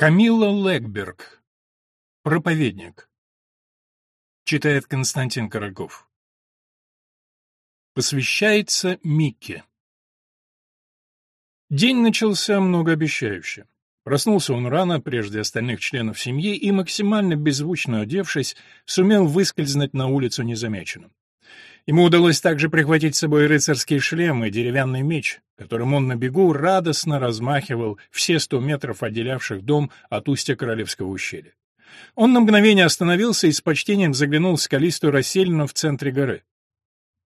Камилла Легберг. Проповедник. Читает Константин Корольков. Посвящается Микке. День начался многообещающе. Проснулся он рано, прежде остальных членов семьи, и, максимально беззвучно одевшись, сумел выскользнуть на улицу незамеченным. Ему удалось также прихватить с собой рыцарский шлем и деревянный меч, которым он на бегу радостно размахивал все сто метров, отделявших дом от устья Королевского ущелья. Он на мгновение остановился и с почтением заглянул в скалистую расселину в центре горы.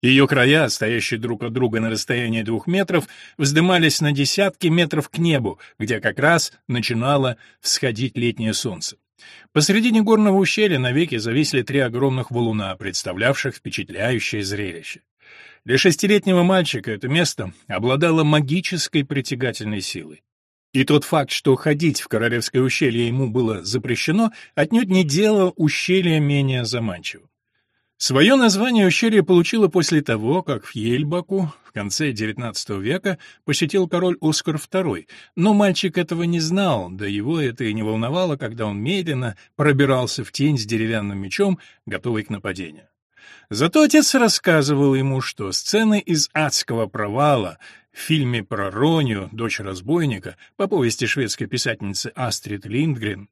Ее края, стоящие друг от друга на расстоянии двух метров, вздымались на десятки метров к небу, где как раз начинало всходить летнее солнце. Посредине горного ущелья навеки зависли три огромных валуна, представлявших впечатляющее зрелище. Для шестилетнего мальчика это место обладало магической притягательной силой. И тот факт, что ходить в Королевское ущелье ему было запрещено, отнюдь не делал ущелье менее заманчивым. Свое название ущелье получило после того, как в Ельбаку в конце XIX века посетил король Оскар II, но мальчик этого не знал, да его это и не волновало, когда он медленно пробирался в тень с деревянным мечом, готовый к нападению. Зато отец рассказывал ему, что сцены из «Адского провала» в фильме про Роню, дочь разбойника, по повести шведской писательницы Астрид Линдгрен,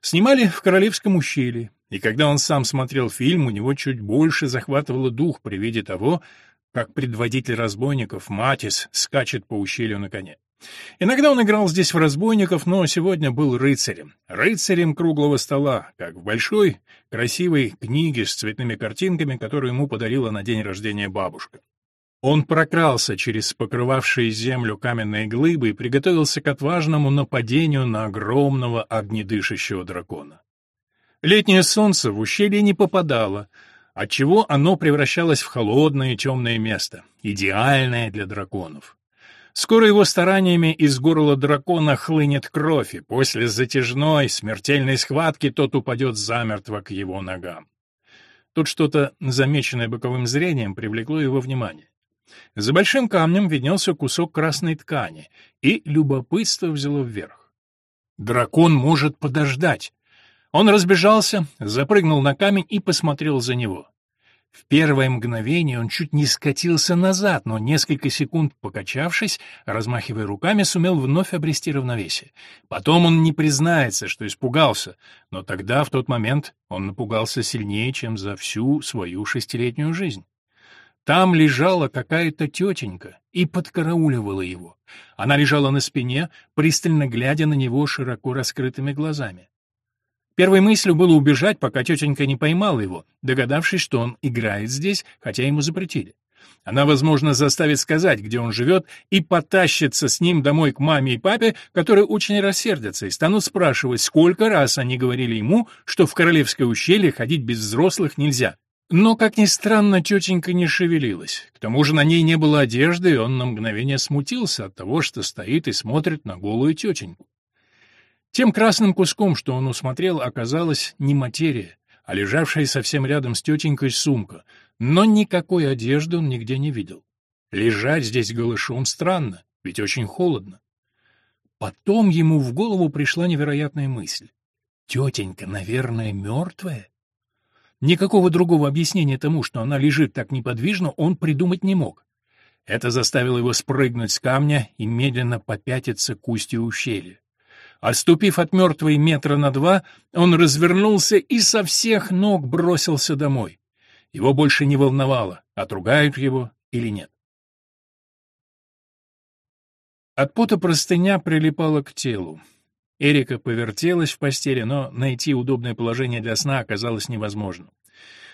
снимали в Королевском ущелье, и когда он сам смотрел фильм, у него чуть больше захватывало дух при виде того, как предводитель разбойников Матис скачет по ущелью на коне. Иногда он играл здесь в разбойников, но сегодня был рыцарем. Рыцарем круглого стола, как в большой, красивой книге с цветными картинками, которую ему подарила на день рождения бабушка. Он прокрался через покрывавшие землю каменные глыбы и приготовился к отважному нападению на огромного огнедышащего дракона. Летнее солнце в ущелье не попадало, отчего оно превращалось в холодное темное место, идеальное для драконов. Скоро его стараниями из горла дракона хлынет кровь, и после затяжной смертельной схватки тот упадет замертво к его ногам. Тут что-то, замеченное боковым зрением, привлекло его внимание. За большим камнем виднелся кусок красной ткани, и любопытство взяло вверх. Дракон может подождать. Он разбежался, запрыгнул на камень и посмотрел за него. В первое мгновение он чуть не скатился назад, но несколько секунд покачавшись, размахивая руками, сумел вновь обрести равновесие. Потом он не признается, что испугался, но тогда, в тот момент, он напугался сильнее, чем за всю свою шестилетнюю жизнь. Там лежала какая-то тетенька и подкарауливала его. Она лежала на спине, пристально глядя на него широко раскрытыми глазами. Первой мыслью было убежать, пока тетенька не поймала его, догадавшись, что он играет здесь, хотя ему запретили. Она, возможно, заставит сказать, где он живет, и потащится с ним домой к маме и папе, которые очень рассердятся и станут спрашивать, сколько раз они говорили ему, что в Королевское ущелье ходить без взрослых нельзя. Но, как ни странно, тетенька не шевелилась. К тому же на ней не было одежды, и он на мгновение смутился от того, что стоит и смотрит на голую тетеньку. Тем красным куском, что он усмотрел, оказалась не материя, а лежавшая совсем рядом с тетенькой сумка, но никакой одежды он нигде не видел. Лежать здесь голышом странно, ведь очень холодно. Потом ему в голову пришла невероятная мысль. Тетенька, наверное, мертвая? Никакого другого объяснения тому, что она лежит так неподвижно, он придумать не мог. Это заставило его спрыгнуть с камня и медленно попятиться к устью ущелья. Отступив от мертвой метра на два, он развернулся и со всех ног бросился домой. Его больше не волновало, отругают его или нет. От пота простыня прилипала к телу. Эрика повертелась в постели, но найти удобное положение для сна оказалось невозможным.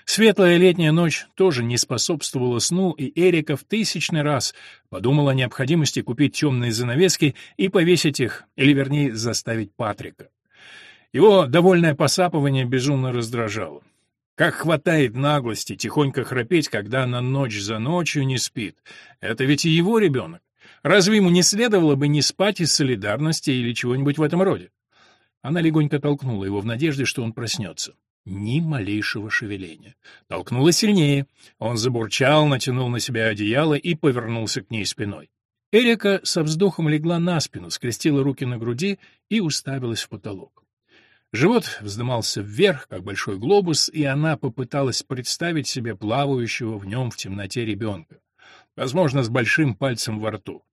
Светлая летняя ночь тоже не способствовала сну, и Эрика в тысячный раз подумала о необходимости купить темные занавески и повесить их, или, вернее, заставить Патрика. Его довольное посапывание безумно раздражало. Как хватает наглости тихонько храпеть, когда она ночь за ночью не спит. Это ведь и его ребенок. Разве ему не следовало бы не спать из солидарности или чего-нибудь в этом роде? Она легонько толкнула его в надежде, что он проснется. Ни малейшего шевеления. Толкнула сильнее. Он забурчал, натянул на себя одеяло и повернулся к ней спиной. Эрика со вздохом легла на спину, скрестила руки на груди и уставилась в потолок. Живот вздымался вверх, как большой глобус, и она попыталась представить себе плавающего в нем в темноте ребенка, возможно, с большим пальцем во рту.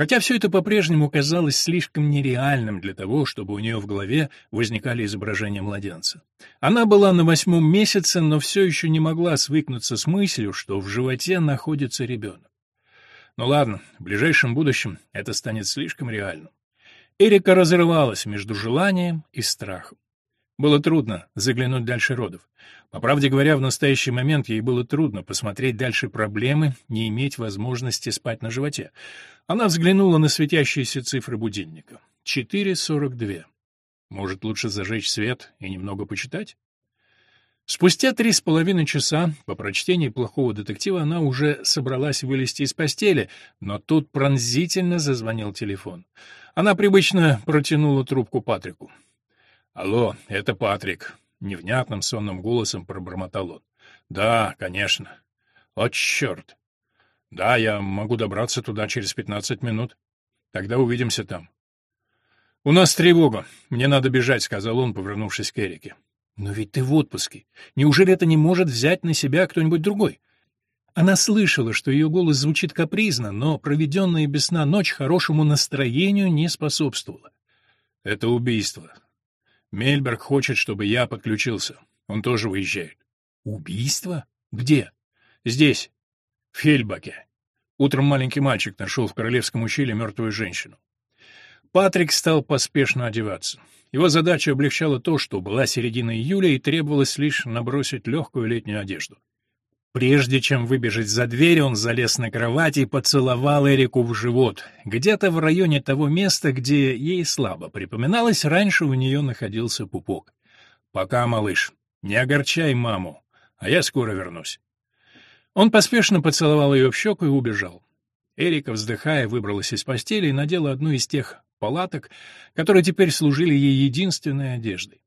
Хотя все это по-прежнему казалось слишком нереальным для того, чтобы у нее в голове возникали изображения младенца. Она была на восьмом месяце, но все еще не могла свыкнуться с мыслью, что в животе находится ребенок. Ну ладно, в ближайшем будущем это станет слишком реальным. Эрика разрывалась между желанием и страхом. Было трудно заглянуть дальше родов. По правде говоря, в настоящий момент ей было трудно посмотреть дальше проблемы, не иметь возможности спать на животе. Она взглянула на светящиеся цифры будильника. 4.42. Может, лучше зажечь свет и немного почитать? Спустя три с половиной часа по прочтении плохого детектива она уже собралась вылезти из постели, но тут пронзительно зазвонил телефон. Она привычно протянула трубку Патрику. «Алло, это Патрик», — невнятным сонным голосом пробормотал он. «Да, конечно. О, черт! Да, я могу добраться туда через пятнадцать минут. Тогда увидимся там. У нас тревога. Мне надо бежать, сказал он, повернувшись к Эрике. Но ведь ты в отпуске. Неужели это не может взять на себя кто-нибудь другой? Она слышала, что ее голос звучит капризно, но проведенная без сна ночь хорошему настроению не способствовала. Это убийство. Мельберг хочет, чтобы я подключился. Он тоже выезжает. Убийство? Где? Здесь, в Хельбаке. Утром маленький мальчик нашел в Королевском ущелье мертвую женщину. Патрик стал поспешно одеваться. Его задача облегчала то, что была середина июля и требовалось лишь набросить легкую летнюю одежду. Прежде чем выбежать за дверь, он залез на кровать и поцеловал Эрику в живот. Где-то в районе того места, где ей слабо припоминалось, раньше у нее находился пупок. «Пока, малыш. Не огорчай маму, а я скоро вернусь». Он поспешно поцеловал ее в щеку и убежал. Эрика, вздыхая, выбралась из постели и надела одну из тех палаток, которые теперь служили ей единственной одеждой.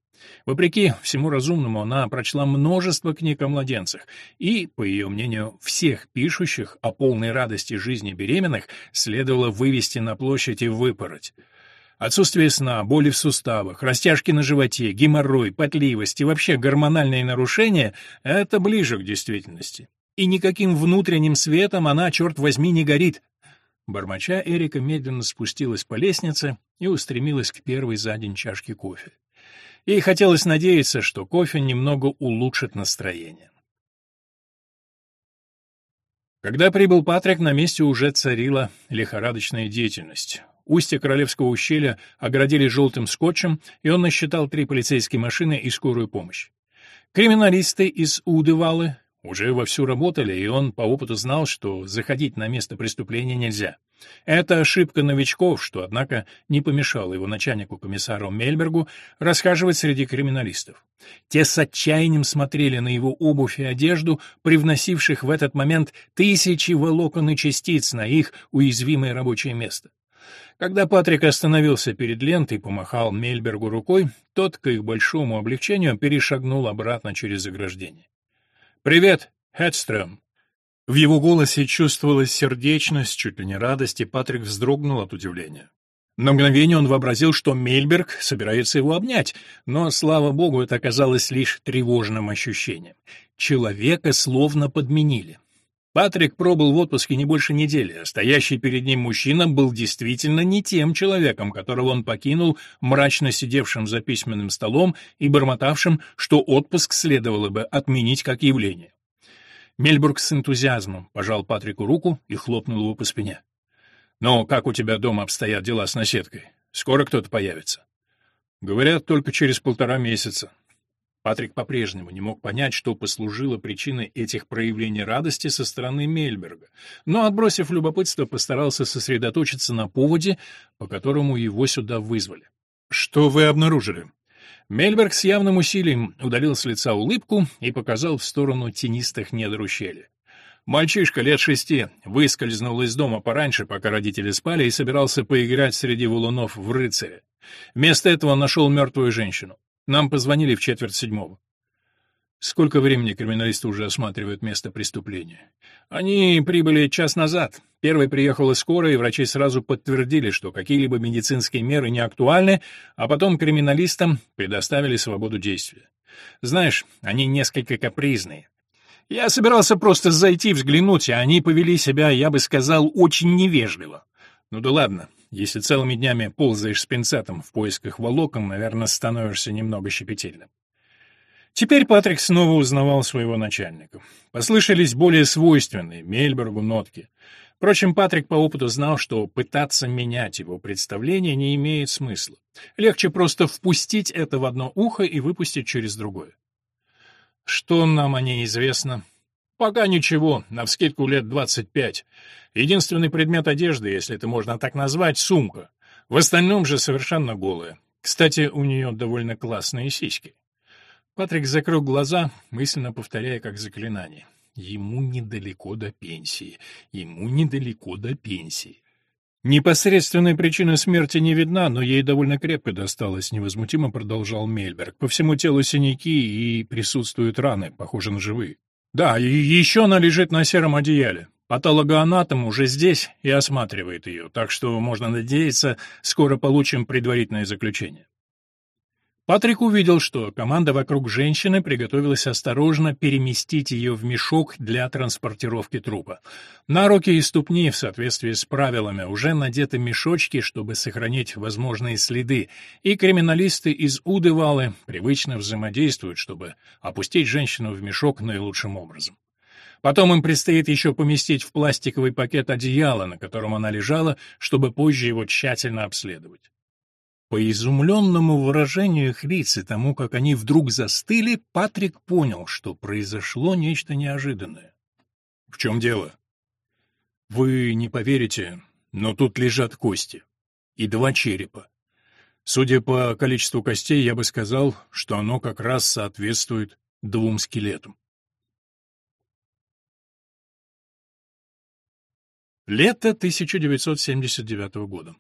Вопреки всему разумному, она прочла множество книг о младенцах, и, по ее мнению, всех пишущих о полной радости жизни беременных следовало вывести на площадь и выпороть. Отсутствие сна, боли в суставах, растяжки на животе, геморрой, потливость и вообще гормональные нарушения — это ближе к действительности и никаким внутренним светом она, черт возьми, не горит. Бормоча, Эрика медленно спустилась по лестнице и устремилась к первой за день чашке кофе. Ей хотелось надеяться, что кофе немного улучшит настроение. Когда прибыл Патрик, на месте уже царила лихорадочная деятельность. Устье Королевского ущелья оградили желтым скотчем, и он насчитал три полицейские машины и скорую помощь. Криминалисты из Удывалы уже вовсю работали, и он по опыту знал, что заходить на место преступления нельзя. Это ошибка новичков, что, однако, не помешало его начальнику комиссару Мельбергу расхаживать среди криминалистов. Те с отчаянием смотрели на его обувь и одежду, привносивших в этот момент тысячи волокон и частиц на их уязвимое рабочее место. Когда Патрик остановился перед лентой и помахал Мельбергу рукой, тот, к их большому облегчению, перешагнул обратно через заграждение. «Привет, Хедстрöm!» В его голосе чувствовалась сердечность, чуть ли не радость, и Патрик вздрогнул от удивления. На мгновение он вообразил, что Мельберг собирается его обнять, но, слава богу, это оказалось лишь тревожным ощущением. Человека словно подменили. Патрик пробыл в отпуске не больше недели, а стоящий перед ним мужчина был действительно не тем человеком, которого он покинул, мрачно сидевшим за письменным столом и бормотавшим, что отпуск следовало бы отменить как явление. Мельбург с энтузиазмом пожал Патрику руку и хлопнул его по спине. «Ну, как у тебя дома обстоят дела с наседкой? Скоро кто-то появится?» «Говорят, только через полтора месяца. Патрик по-прежнему не мог понять, что послужило причиной этих проявлений радости со стороны Мельберга, но, отбросив любопытство, постарался сосредоточиться на поводе, по которому его сюда вызвали. «Что вы обнаружили?» Мельберг с явным усилием удалил с лица улыбку и показал в сторону тенистых недр ущелья. Мальчишка лет шести выскользнул из дома пораньше, пока родители спали, и собирался поиграть среди валунов в рыцаря. Вместо этого нашел мертвую женщину. Нам позвонили в четверть седьмого. Сколько времени криминалисты уже осматривают место преступления? Они прибыли час назад. Первый приехала скорая, и врачи сразу подтвердили, что какие-либо медицинские меры не актуальны, а потом криминалистам предоставили свободу действия. Знаешь, они несколько капризные. Я собирался просто зайти взглянуть, а они повели себя, я бы сказал, очень невежливо. Ну да ладно, если целыми днями ползаешь с пинцетом в поисках волокон, наверное, становишься немного щепетильным. Теперь Патрик снова узнавал своего начальника. Послышались более свойственные Мельбергу нотки. Впрочем, Патрик по опыту знал, что пытаться менять его представление не имеет смысла. Легче просто впустить это в одно ухо и выпустить через другое. Что нам о ней известно? Пока ничего, навскидку лет двадцать пять. Единственный предмет одежды, если это можно так назвать, сумка. В остальном же совершенно голая. Кстати, у нее довольно классные сиськи. Патрик закрыл глаза, мысленно повторяя как заклинание. Ему недалеко до пенсии. Ему недалеко до пенсии. Непосредственная причина смерти не видна, но ей довольно крепко досталось, невозмутимо продолжал Мельберг. По всему телу синяки и присутствуют раны, похожи на живые. Да, и еще она лежит на сером одеяле. Патологоанатом уже здесь и осматривает ее, так что можно надеяться, скоро получим предварительное заключение. Патрик увидел, что команда вокруг женщины приготовилась осторожно переместить ее в мешок для транспортировки трупа. На руки и ступни, в соответствии с правилами, уже надеты мешочки, чтобы сохранить возможные следы, и криминалисты из Удывалы привычно взаимодействуют, чтобы опустить женщину в мешок наилучшим образом. Потом им предстоит еще поместить в пластиковый пакет одеяло, на котором она лежала, чтобы позже его тщательно обследовать. По изумленному выражению их лиц и тому, как они вдруг застыли, Патрик понял, что произошло нечто неожиданное. — В чем дело? — Вы не поверите, но тут лежат кости. И два черепа. Судя по количеству костей, я бы сказал, что оно как раз соответствует двум скелетам. Лето 1979 года.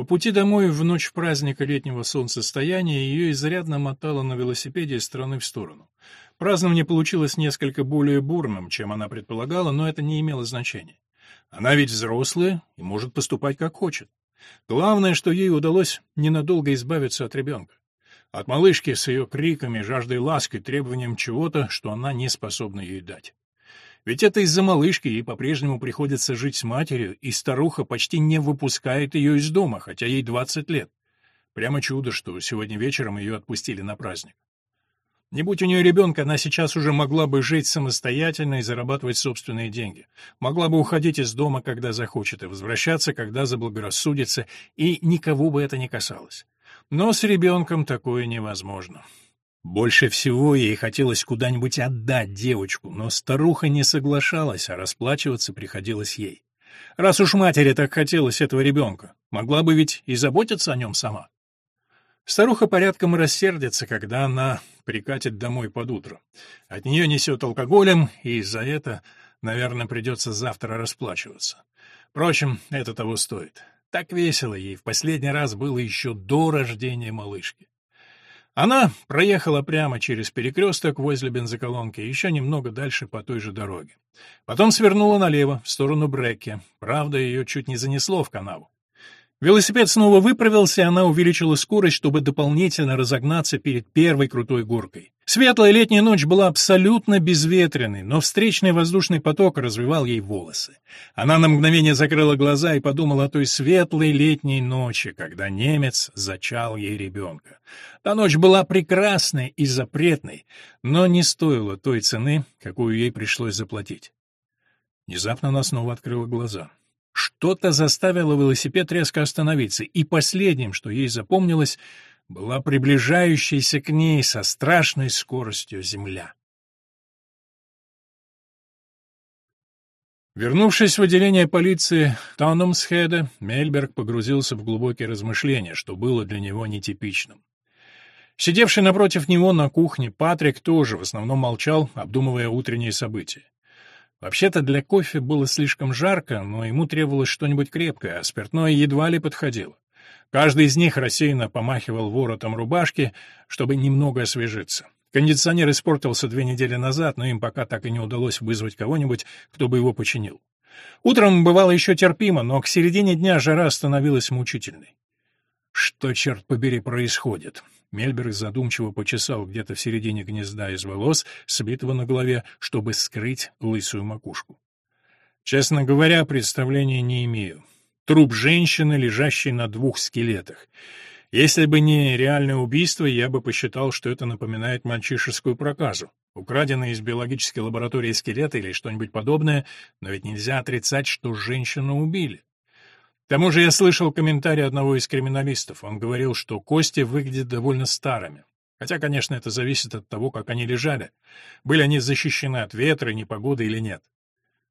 По пути домой в ночь праздника летнего солнцестояния ее изрядно мотало на велосипеде из стороны в сторону. Празднование получилось несколько более бурным, чем она предполагала, но это не имело значения. Она ведь взрослая и может поступать как хочет. Главное, что ей удалось ненадолго избавиться от ребенка. От малышки с ее криками, жаждой ласки, требованием чего-то, что она не способна ей дать. Ведь это из-за малышки ей по-прежнему приходится жить с матерью, и старуха почти не выпускает ее из дома, хотя ей 20 лет. Прямо чудо, что сегодня вечером ее отпустили на праздник. Не будь у нее ребенка, она сейчас уже могла бы жить самостоятельно и зарабатывать собственные деньги. Могла бы уходить из дома, когда захочет, и возвращаться, когда заблагорассудится, и никого бы это не касалось. Но с ребенком такое невозможно. Больше всего ей хотелось куда-нибудь отдать девочку, но старуха не соглашалась, а расплачиваться приходилось ей. Раз уж матери так хотелось этого ребенка, могла бы ведь и заботиться о нем сама. Старуха порядком рассердится, когда она прикатит домой под утро. От нее несет алкоголем, и за это, наверное, придется завтра расплачиваться. Впрочем, это того стоит. Так весело ей в последний раз было еще до рождения малышки. Она проехала прямо через перекресток возле бензоколонки, еще немного дальше по той же дороге. Потом свернула налево, в сторону Брекки. Правда, ее чуть не занесло в канаву. Велосипед снова выправился, и она увеличила скорость, чтобы дополнительно разогнаться перед первой крутой горкой. Светлая летняя ночь была абсолютно безветренной, но встречный воздушный поток развивал ей волосы. Она на мгновение закрыла глаза и подумала о той светлой летней ночи, когда немец зачал ей ребенка. Та ночь была прекрасной и запретной, но не стоила той цены, какую ей пришлось заплатить. Внезапно она снова открыла глаза. Что-то заставило велосипед резко остановиться, и последним, что ей запомнилось, была приближающаяся к ней со страшной скоростью земля. Вернувшись в отделение полиции Таунумсхеда, Мельберг погрузился в глубокие размышления, что было для него нетипичным. Сидевший напротив него на кухне Патрик тоже в основном молчал, обдумывая утренние события. Вообще-то для кофе было слишком жарко, но ему требовалось что-нибудь крепкое, а спиртное едва ли подходило. Каждый из них рассеянно помахивал воротом рубашки, чтобы немного освежиться. Кондиционер испортился две недели назад, но им пока так и не удалось вызвать кого-нибудь, кто бы его починил. Утром бывало еще терпимо, но к середине дня жара становилась мучительной. Что, черт побери, происходит? Мельберг задумчиво почесал где-то в середине гнезда из волос, свитого на голове, чтобы скрыть лысую макушку. Честно говоря, представления не имею. Труп женщины, лежащей на двух скелетах. Если бы не реальное убийство, я бы посчитал, что это напоминает мальчишескую проказу. Украденные из биологической лаборатории скелеты или что-нибудь подобное, но ведь нельзя отрицать, что женщину убили. К тому же я слышал комментарий одного из криминалистов. Он говорил, что кости выглядят довольно старыми. Хотя, конечно, это зависит от того, как они лежали. Были они защищены от ветра, непогоды или нет.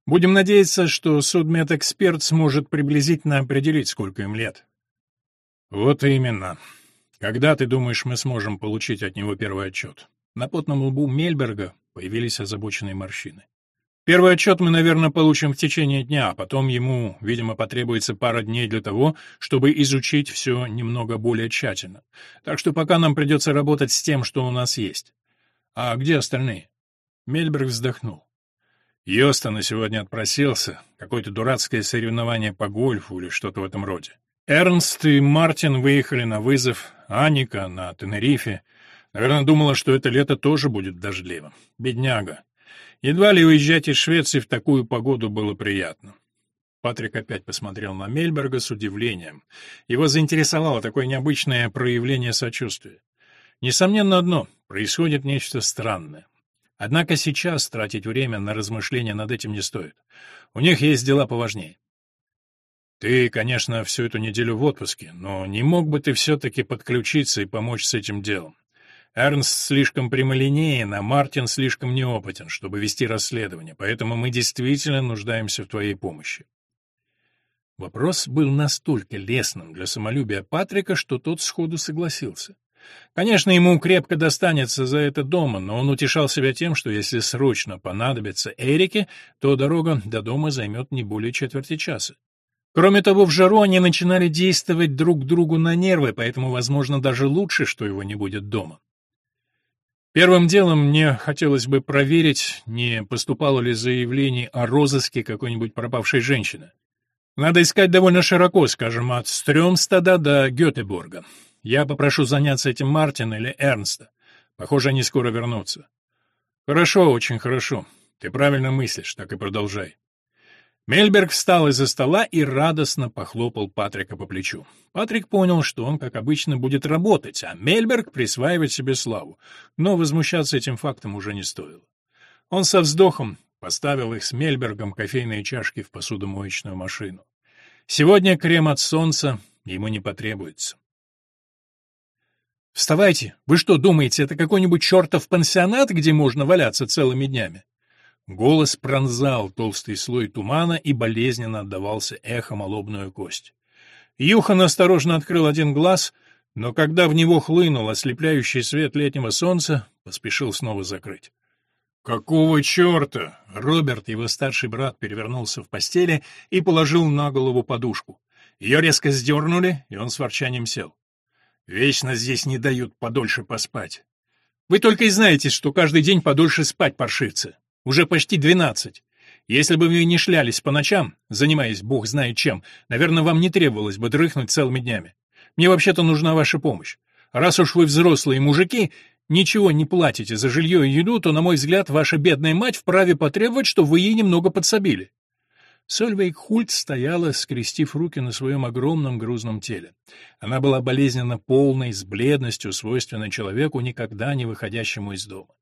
Будем надеяться, что судмедэксперт сможет приблизительно определить, сколько им лет. Вот именно. Когда, ты думаешь, мы сможем получить от него первый отчет? На потном лбу Мельберга появились озабоченные морщины. Первый отчет мы, наверное, получим в течение дня, а потом ему, видимо, потребуется пара дней для того, чтобы изучить все немного более тщательно. Так что пока нам придется работать с тем, что у нас есть. А где остальные? Мельберг вздохнул. Йоста на сегодня отпросился. Какое-то дурацкое соревнование по гольфу или что-то в этом роде. Эрнст и Мартин выехали на вызов, Аника на Тенерифе. Наверное, думала, что это лето тоже будет дождливым. Бедняга. Едва ли уезжать из Швеции в такую погоду было приятно. Патрик опять посмотрел на Мельберга с удивлением. Его заинтересовало такое необычное проявление сочувствия. Несомненно одно — происходит нечто странное. Однако сейчас тратить время на размышления над этим не стоит. У них есть дела поважнее. Ты, конечно, всю эту неделю в отпуске, но не мог бы ты все-таки подключиться и помочь с этим делом? Эрнст слишком прямолинеен, а Мартин слишком неопытен, чтобы вести расследование, поэтому мы действительно нуждаемся в твоей помощи. Вопрос был настолько лестным для самолюбия Патрика, что тот сходу согласился. Конечно, ему крепко достанется за это дома, но он утешал себя тем, что если срочно понадобится Эрике, то дорога до дома займет не более четверти часа. Кроме того, в жару они начинали действовать друг другу на нервы, поэтому, возможно, даже лучше, что его не будет дома. Первым делом мне хотелось бы проверить, не поступало ли заявлений о розыске какой-нибудь пропавшей женщины. Надо искать довольно широко, скажем, от Стрёмстада до Гётеборга. Я попрошу заняться этим Мартина или Эрнста. Похоже, они скоро вернутся. Хорошо, очень хорошо. Ты правильно мыслишь, так и продолжай. Мельберг встал из-за стола и радостно похлопал Патрика по плечу. Патрик понял, что он, как обычно, будет работать, а Мельберг присваивать себе славу, но возмущаться этим фактом уже не стоило. Он со вздохом поставил их с Мельбергом кофейные чашки в посудомоечную машину. Сегодня крем от солнца ему не потребуется. «Вставайте! Вы что, думаете, это какой-нибудь чертов пансионат, где можно валяться целыми днями?» Голос пронзал толстый слой тумана и болезненно отдавался эхом о лобную кость. Юхан осторожно открыл один глаз, но когда в него хлынул ослепляющий свет летнего солнца, поспешил снова закрыть. «Какого черта?» Роберт, его старший брат, перевернулся в постели и положил на голову подушку. Ее резко сдернули, и он с ворчанием сел. «Вечно здесь не дают подольше поспать. Вы только и знаете, что каждый день подольше спать, паршивцы. Уже почти двенадцать. Если бы вы не шлялись по ночам, занимаясь бог знает чем, наверное, вам не требовалось бы дрыхнуть целыми днями. Мне вообще-то нужна ваша помощь. Раз уж вы взрослые мужики, ничего не платите за жилье и еду, то, на мой взгляд, ваша бедная мать вправе потребовать, чтобы вы ей немного подсобили. Сольвейк Хульт стояла, скрестив руки на своем огромном грузном теле. Она была болезненно полной, с бледностью, свойственной человеку, никогда не выходящему из дома.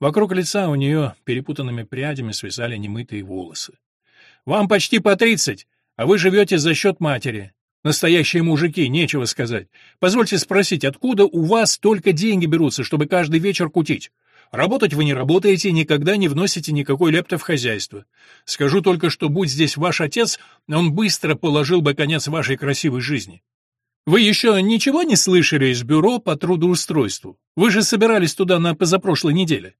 Вокруг лица у нее перепутанными прядями свисали немытые волосы. «Вам почти по тридцать, а вы живете за счет матери. Настоящие мужики, нечего сказать. Позвольте спросить, откуда у вас столько деньги берутся, чтобы каждый вечер кутить? Работать вы не работаете, никогда не вносите никакой лепта в хозяйство. Скажу только, что будь здесь ваш отец, он быстро положил бы конец вашей красивой жизни. Вы еще ничего не слышали из бюро по трудоустройству? Вы же собирались туда на позапрошлой неделе.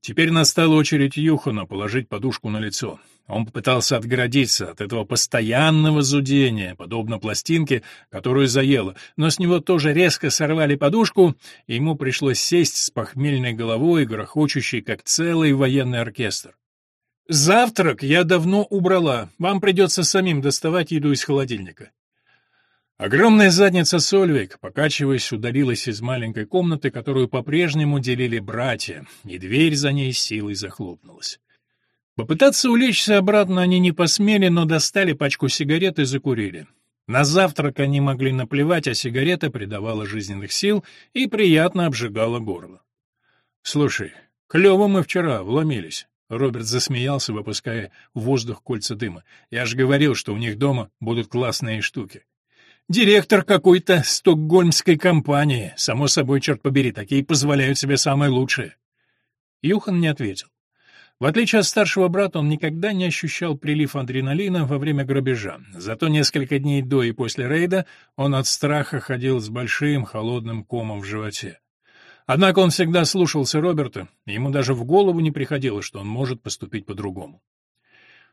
Теперь настала очередь Юхана положить подушку на лицо. Он попытался отгородиться от этого постоянного зудения, подобно пластинке, которую заело, но с него тоже резко сорвали подушку, и ему пришлось сесть с похмельной головой, грохочущей, как целый военный оркестр. «Завтрак я давно убрала. Вам придется самим доставать еду из холодильника». Огромная задница Сольвик, покачиваясь, удалилась из маленькой комнаты, которую по-прежнему делили братья, и дверь за ней силой захлопнулась. Попытаться улечься обратно они не посмели, но достали пачку сигарет и закурили. На завтрак они могли наплевать, а сигарета придавала жизненных сил и приятно обжигала горло. «Слушай, клево мы вчера вломились». Роберт засмеялся, выпуская в воздух кольца дыма. «Я же говорил, что у них дома будут классные штуки». Директор какой-то стокгольмской компании. Само собой, черт побери, такие позволяют себе самое лучшее. Юхан не ответил. В отличие от старшего брата, он никогда не ощущал прилив адреналина во время грабежа. Зато несколько дней до и после рейда он от страха ходил с большим холодным комом в животе. Однако он всегда слушался Роберта, ему даже в голову не приходило, что он может поступить по-другому.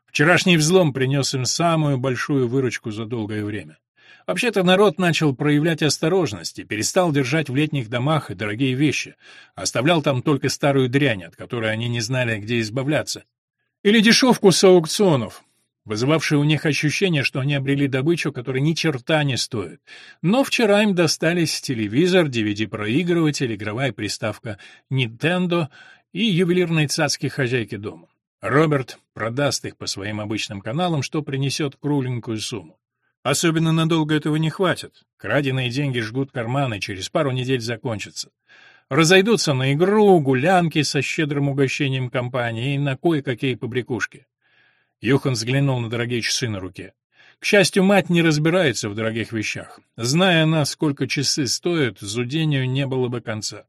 Вчерашний взлом принес им самую большую выручку за долгое время. Вообще-то народ начал проявлять осторожность и перестал держать в летних домах дорогие вещи, оставлял там только старую дрянь, от которой они не знали, где избавляться. Или дешевку с аукционов, вызывавшие у них ощущение, что они обрели добычу, которая ни черта не стоит. Но вчера им достались телевизор, DVD-проигрыватель, игровая приставка Nintendo и ювелирные цацки хозяйки дома. Роберт продаст их по своим обычным каналам, что принесет кругленькую сумму. Особенно надолго этого не хватит. Краденые деньги жгут карманы, через пару недель закончатся. Разойдутся на игру, гулянки со щедрым угощением компании и на кое-какие побрякушки. Юхан взглянул на дорогие часы на руке. К счастью, мать не разбирается в дорогих вещах. Зная она, сколько часы стоят, зудению не было бы конца.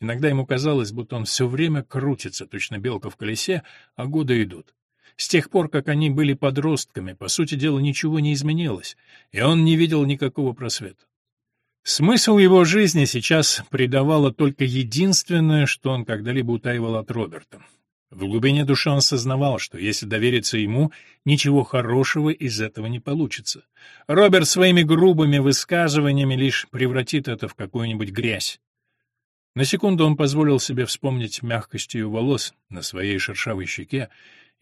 Иногда ему казалось, будто он все время крутится, точно белка в колесе, а годы идут. С тех пор, как они были подростками, по сути дела, ничего не изменилось, и он не видел никакого просвета. Смысл его жизни сейчас придавало только единственное, что он когда-либо утаивал от Роберта. В глубине души он сознавал, что если довериться ему, ничего хорошего из этого не получится. Роберт своими грубыми высказываниями лишь превратит это в какую-нибудь грязь. На секунду он позволил себе вспомнить мягкость ее волос на своей шершавой щеке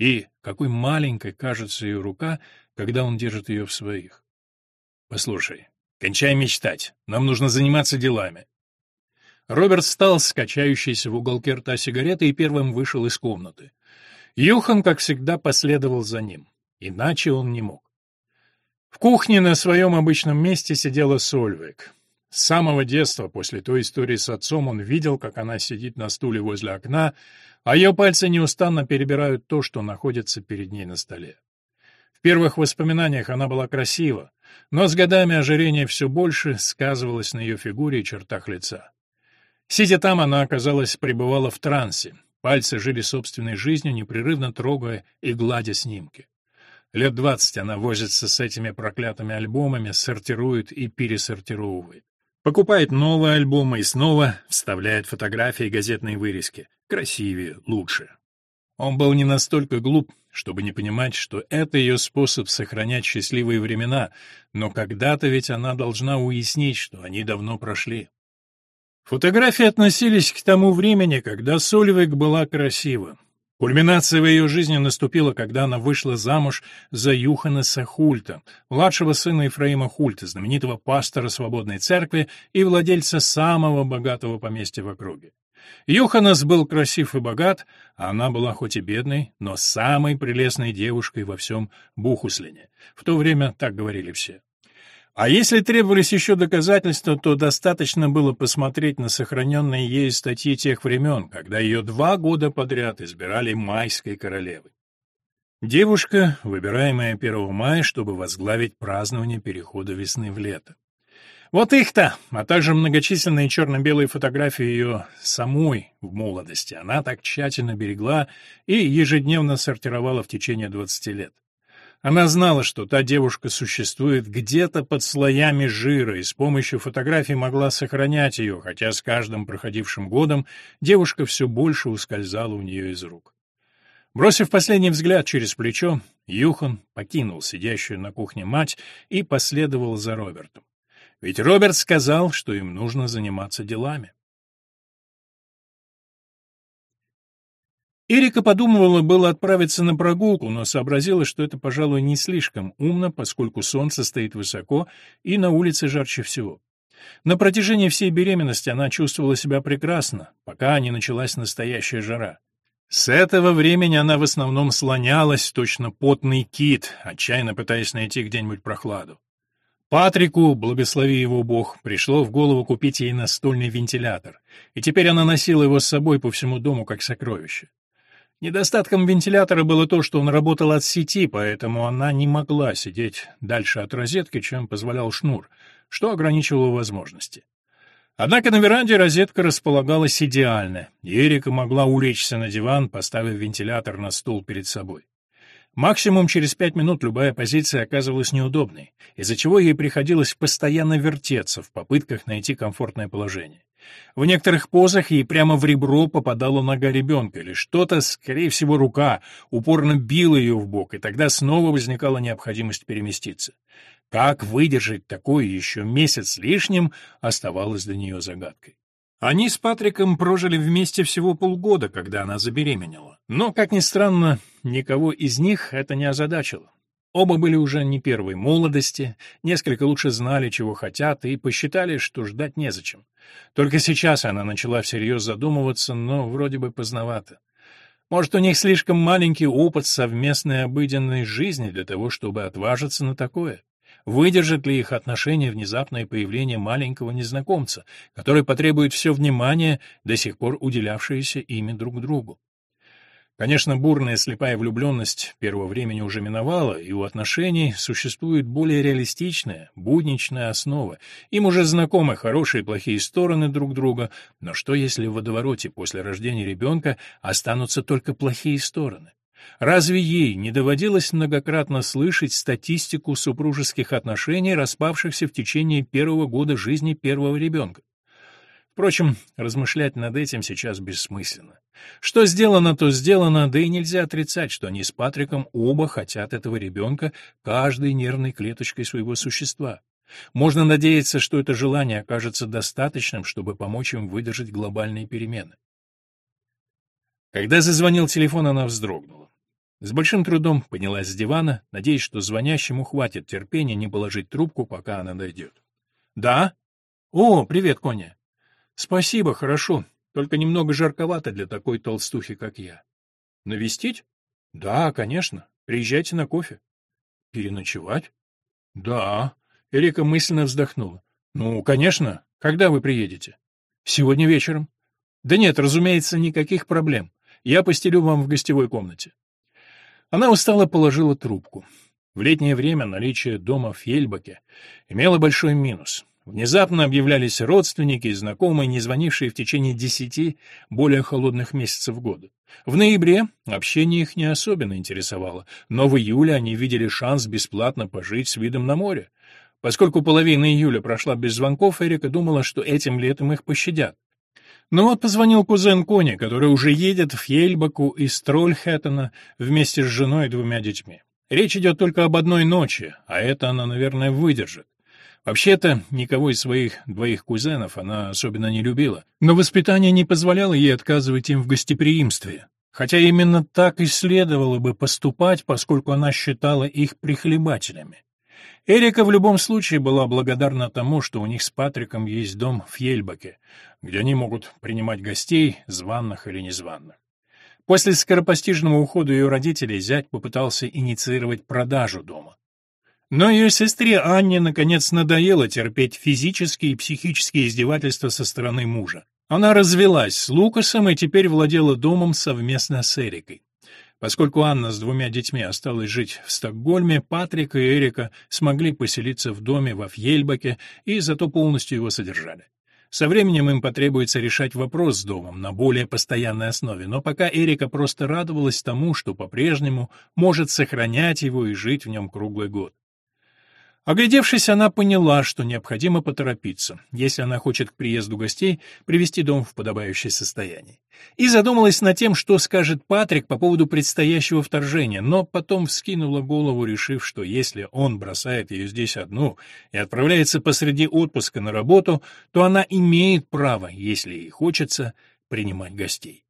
и какой маленькой кажется ее рука, когда он держит ее в своих. «Послушай, кончай мечтать, нам нужно заниматься делами». Роберт встал с качающейся в уголке рта сигареты и первым вышел из комнаты. Юхан, как всегда, последовал за ним. Иначе он не мог. В кухне на своем обычном месте сидела Сольвик. С самого детства, после той истории с отцом, он видел, как она сидит на стуле возле окна, а ее пальцы неустанно перебирают то, что находится перед ней на столе. В первых воспоминаниях она была красива, но с годами ожирение все больше сказывалось на ее фигуре и чертах лица. Сидя там, она, оказалось, пребывала в трансе. Пальцы жили собственной жизнью, непрерывно трогая и гладя снимки. Лет двадцать она возится с этими проклятыми альбомами, сортирует и пересортировывает. Покупает новые альбомы и снова вставляет фотографии и газетные вырезки. Красивее, лучше. Он был не настолько глуп, чтобы не понимать, что это ее способ сохранять счастливые времена, но когда-то ведь она должна уяснить, что они давно прошли. Фотографии относились к тому времени, когда Сольвик была красива. Кульминация в ее жизни наступила, когда она вышла замуж за Юханеса Хульта, младшего сына Ефраима Хульта, знаменитого пастора свободной церкви и владельца самого богатого поместья в округе. Юханес был красив и богат, а она была хоть и бедной, но самой прелестной девушкой во всем Бухуслине. В то время так говорили все. А если требовались еще доказательства, то достаточно было посмотреть на сохраненные ею статьи тех времен, когда ее два года подряд избирали майской королевой. Девушка, выбираемая 1 мая, чтобы возглавить празднование перехода весны в лето. Вот их-то, а также многочисленные черно-белые фотографии ее самой в молодости она так тщательно берегла и ежедневно сортировала в течение 20 лет. Она знала, что та девушка существует где-то под слоями жира, и с помощью фотографий могла сохранять ее, хотя с каждым проходившим годом девушка все больше ускользала у нее из рук. Бросив последний взгляд через плечо, Юхан покинул сидящую на кухне мать и последовал за Робертом. Ведь Роберт сказал, что им нужно заниматься делами. Эрика подумывала было отправиться на прогулку, но сообразила, что это, пожалуй, не слишком умно, поскольку солнце стоит высоко и на улице жарче всего. На протяжении всей беременности она чувствовала себя прекрасно, пока не началась настоящая жара. С этого времени она в основном слонялась, точно потный кит, отчаянно пытаясь найти где-нибудь прохладу. Патрику, благослови его бог, пришло в голову купить ей настольный вентилятор, и теперь она носила его с собой по всему дому как сокровище. Недостатком вентилятора было то, что он работал от сети, поэтому она не могла сидеть дальше от розетки, чем позволял шнур, что ограничивало возможности. Однако на веранде розетка располагалась идеально, и Эрика могла улечься на диван, поставив вентилятор на стул перед собой. Максимум через пять минут любая позиция оказывалась неудобной, из-за чего ей приходилось постоянно вертеться в попытках найти комфортное положение. В некоторых позах ей прямо в ребро попадала нога ребенка, или что-то, скорее всего, рука, упорно била ее в бок, и тогда снова возникала необходимость переместиться. Как выдержать такое еще месяц лишним, оставалось для нее загадкой. Они с Патриком прожили вместе всего полгода, когда она забеременела. Но, как ни странно, никого из них это не озадачило. Оба были уже не первой молодости, несколько лучше знали, чего хотят, и посчитали, что ждать незачем. Только сейчас она начала всерьез задумываться, но вроде бы поздновато. Может, у них слишком маленький опыт совместной обыденной жизни для того, чтобы отважиться на такое? Выдержат ли их отношения внезапное появление маленького незнакомца, который потребует все внимание, до сих пор уделявшееся ими друг другу? Конечно, бурная слепая влюбленность первого времени уже миновала, и у отношений существует более реалистичная, будничная основа. Им уже знакомы хорошие и плохие стороны друг друга, но что если в водовороте после рождения ребенка останутся только плохие стороны? Разве ей не доводилось многократно слышать статистику супружеских отношений, распавшихся в течение первого года жизни первого ребенка? Впрочем, размышлять над этим сейчас бессмысленно. Что сделано, то сделано, да и нельзя отрицать, что они с Патриком оба хотят этого ребенка каждой нервной клеточкой своего существа. Можно надеяться, что это желание окажется достаточным, чтобы помочь им выдержать глобальные перемены. Когда зазвонил телефон, она вздрогнула. С большим трудом поднялась с дивана, надеясь, что звонящему хватит терпения не положить трубку, пока она дойдет. «Да? О, привет, Коня!» «Спасибо, хорошо. Только немного жарковато для такой толстухи, как я». «Навестить?» «Да, конечно. Приезжайте на кофе». «Переночевать?» «Да». Эрика мысленно вздохнула. «Ну, конечно. Когда вы приедете?» «Сегодня вечером». «Да нет, разумеется, никаких проблем. Я постелю вам в гостевой комнате». Она устало положила трубку. В летнее время наличие дома в Фельбаке имело большой минус. Внезапно объявлялись родственники и знакомые, не звонившие в течение десяти более холодных месяцев года. В ноябре общение их не особенно интересовало, но в июле они видели шанс бесплатно пожить с видом на море. Поскольку половина июля прошла без звонков, Эрика думала, что этим летом их пощадят. Но вот позвонил кузен Кони, который уже едет в Ельбаку из Трольхэттена вместе с женой и двумя детьми. Речь идет только об одной ночи, а это она, наверное, выдержит. Вообще-то, никого из своих двоих кузенов она особенно не любила, но воспитание не позволяло ей отказывать им в гостеприимстве. Хотя именно так и следовало бы поступать, поскольку она считала их прихлебателями. Эрика в любом случае была благодарна тому, что у них с Патриком есть дом в Ельбаке, где они могут принимать гостей, званных или незваных. После скоропостижного ухода ее родителей зять попытался инициировать продажу дома. Но ее сестре Анне наконец надоело терпеть физические и психические издевательства со стороны мужа. Она развелась с Лукасом и теперь владела домом совместно с Эрикой. Поскольку Анна с двумя детьми осталась жить в Стокгольме, Патрик и Эрика смогли поселиться в доме во Фьельбаке и зато полностью его содержали. Со временем им потребуется решать вопрос с домом на более постоянной основе, но пока Эрика просто радовалась тому, что по-прежнему может сохранять его и жить в нем круглый год. Оглядевшись, она поняла, что необходимо поторопиться, если она хочет к приезду гостей привести дом в подобающее состояние. И задумалась над тем, что скажет Патрик по поводу предстоящего вторжения, но потом вскинула голову, решив, что если он бросает ее здесь одну и отправляется посреди отпуска на работу, то она имеет право, если ей хочется, принимать гостей.